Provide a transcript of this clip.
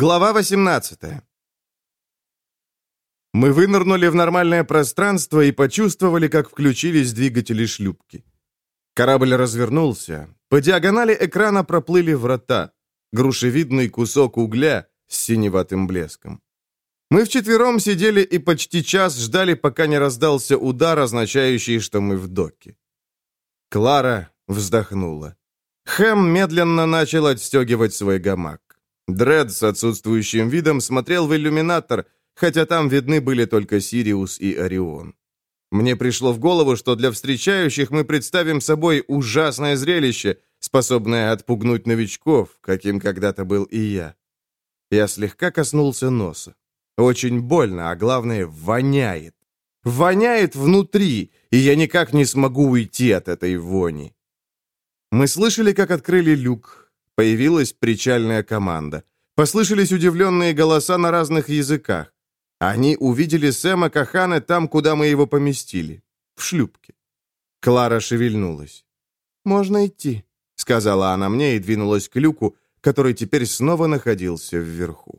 Глава 18 Мы вынырнули в нормальное пространство и почувствовали, как включились двигатели шлюпки. Корабль развернулся. По диагонали экрана проплыли врата. Грушевидный кусок угля с синеватым блеском. Мы вчетвером сидели и почти час ждали, пока не раздался удар, означающий, что мы в доке. Клара вздохнула. Хэм медленно начал отстегивать свой гамак. Дред с отсутствующим видом смотрел в иллюминатор, хотя там видны были только Сириус и Орион. Мне пришло в голову, что для встречающих мы представим собой ужасное зрелище, способное отпугнуть новичков, каким когда-то был и я. Я слегка коснулся носа. Очень больно, а главное, воняет. Воняет внутри, и я никак не смогу уйти от этой вони. Мы слышали, как открыли люк. Появилась причальная команда. Послышались удивленные голоса на разных языках. Они увидели Сэма Кахана там, куда мы его поместили. В шлюпке. Клара шевельнулась. «Можно идти», — сказала она мне и двинулась к люку, который теперь снова находился вверху.